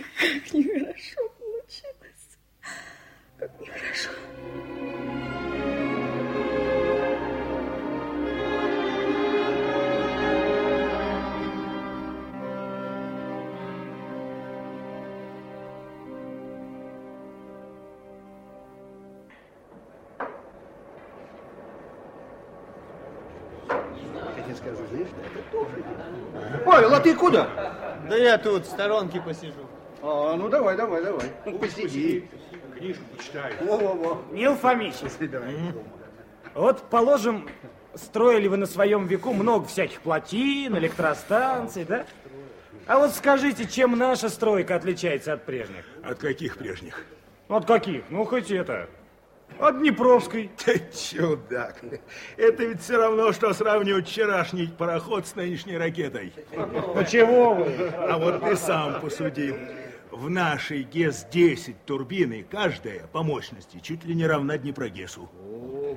Как нехорошо получилось. Как нехорошо. Павел, а ты куда? Да я тут в сторонке посижу. А, ну давай, давай, давай. Посиди. Книжку почитай. Во-во-во. Нил Фомич, вот, положим, строили вы на своем веку много всяких плотин, электростанций, да? А вот скажите, чем наша стройка отличается от прежних? От каких прежних? От каких? Ну, хоть это. От Днепровской. Ты чудак. Это ведь все равно, что сравнивать вчерашний пароход с нынешней ракетой. Ну, чего вы? А вот ты сам посуди. В нашей ГЕС-10 турбины каждая по мощности чуть ли не равна Днепрогесу.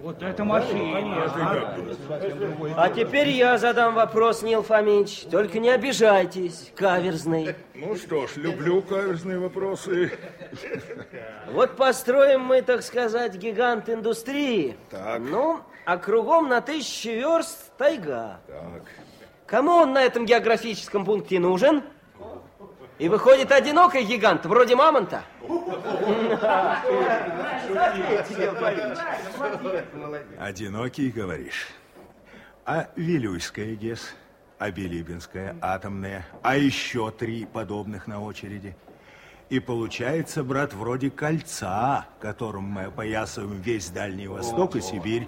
Вот это машина, А? А теперь я задам вопрос, Нил Фомич. Только не обижайтесь, каверзный. Ну что ж, люблю каверзные вопросы. Вот построим мы, так сказать, гигант индустрии. Так. Ну, а кругом на тысячи верст тайга. Так. Кому он на этом географическом пункте нужен? И выходит одинокий гигант, вроде мамонта. Одинокий, говоришь? А Вилюйская ГЕС? А Билибинская атомная? А еще три подобных на очереди? И получается, брат, вроде кольца, которым мы опоясываем весь Дальний Восток и Сибирь.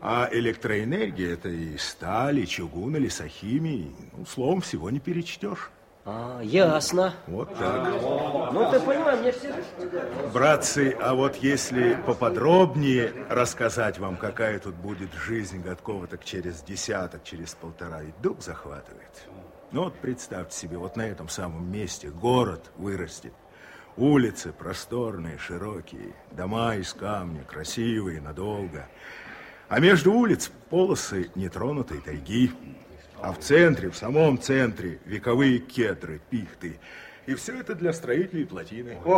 А электроэнергия это и сталь, и чугун, и лесохимия. Ну, словом, всего не перечтешь. А, ясно. Вот так. Ну, ты понимаешь, мне все... Братцы, а вот если поподробнее рассказать вам, какая тут будет жизнь годкова так через десяток, через полтора, ведь дух захватывает. Ну вот представьте себе, вот на этом самом месте город вырастет. Улицы просторные, широкие, дома из камня, красивые, надолго. А между улиц полосы нетронутой тайги. А в центре, в самом центре, вековые кедры, пихты. И все это для строителей плотины. Кто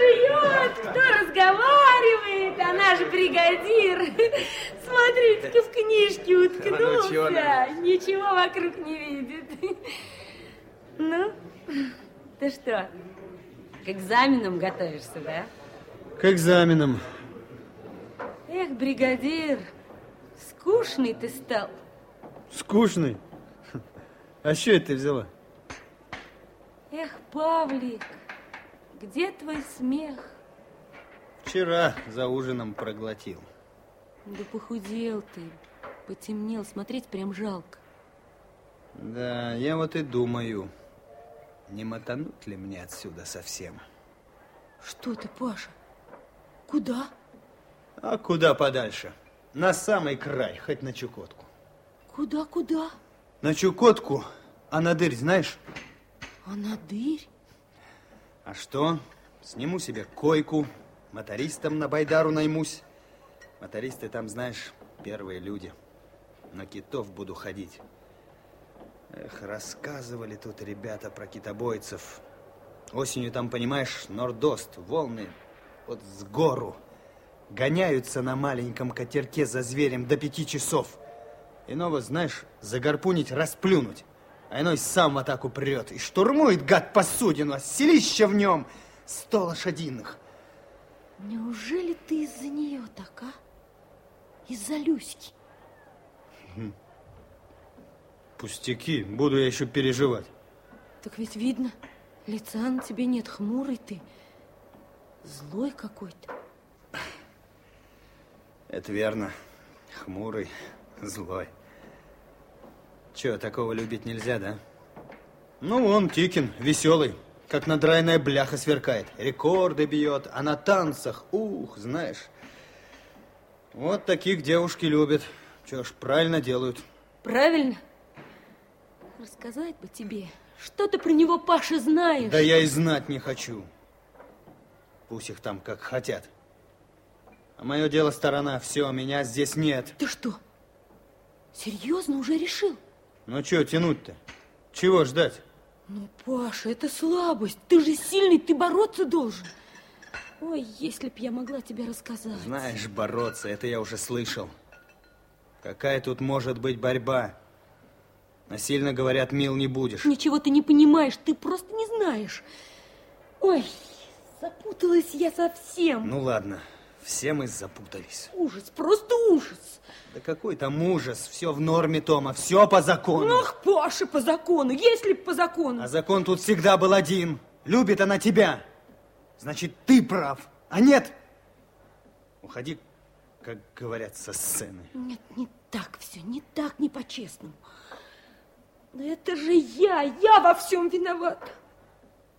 жует, кто разговаривает, она же бригадир. Смотрите-ка, в книжке уткнулся, ничего вокруг не видит. Ну, ты что, к экзаменам готовишься, да? К экзаменам. Эх, бригадир, скучный ты стал. Скучный. А что это ты взяла? Эх, Павлик, где твой смех? Вчера за ужином проглотил. Да похудел ты, потемнел, смотреть прям жалко. Да, я вот и думаю, не мотануть ли мне отсюда совсем? Что ты, Паша? Куда? А куда подальше? На самый край, хоть на Чукотку. Куда, куда? На Чукотку, а на дырь знаешь? А на дырь? А что? Сниму себе койку, мотористом на Байдару наймусь. Мотористы там, знаешь, первые люди. На китов буду ходить. Эх, рассказывали тут ребята про китобойцев. Осенью там, понимаешь, нордост, волны вот с гору. Гоняются на маленьком катерке за зверем до пяти часов. Иного, знаешь, загарпунить, расплюнуть. А иной сам в атаку прет и штурмует, гад, посудину, а селище в нем сто лошадиных. Неужели ты из-за нее так, а? Из-за Люськи? Пустяки, буду я еще переживать. Так ведь видно, лица на тебе нет, хмурый ты. Злой какой-то. Это верно. Хмурый, злой. Че, такого любить нельзя, да? Ну, он Тикин, веселый, как надраенная бляха сверкает. Рекорды бьет, а на танцах, ух, знаешь. Вот таких девушки любят. Че ж, правильно делают. Правильно? Рассказать бы тебе, что ты про него, Паша, знаешь? Да я и знать не хочу. Пусть их там как хотят. А мое дело сторона, все, меня здесь нет. Ты что, Серьезно, уже решил? Ну, что тянуть-то? Чего ждать? Ну, Паша, это слабость. Ты же сильный, ты бороться должен. Ой, если б я могла тебе рассказать. Знаешь, бороться, это я уже слышал. Какая тут может быть борьба? Насильно говорят, мил не будешь. Ничего ты не понимаешь, ты просто не знаешь. Ой, запуталась я совсем. Ну ладно, все мы запутались. Ужас, просто ужас. Да какой там ужас, все в норме, Тома, все по закону. Ах, Паша, по закону, если б по закону. А закон тут всегда был один. Любит она тебя. Значит, ты прав. А нет, уходи, как говорят, со сцены. Нет, не так все, не так, не по-честному. Да это же я, я во всем виновата.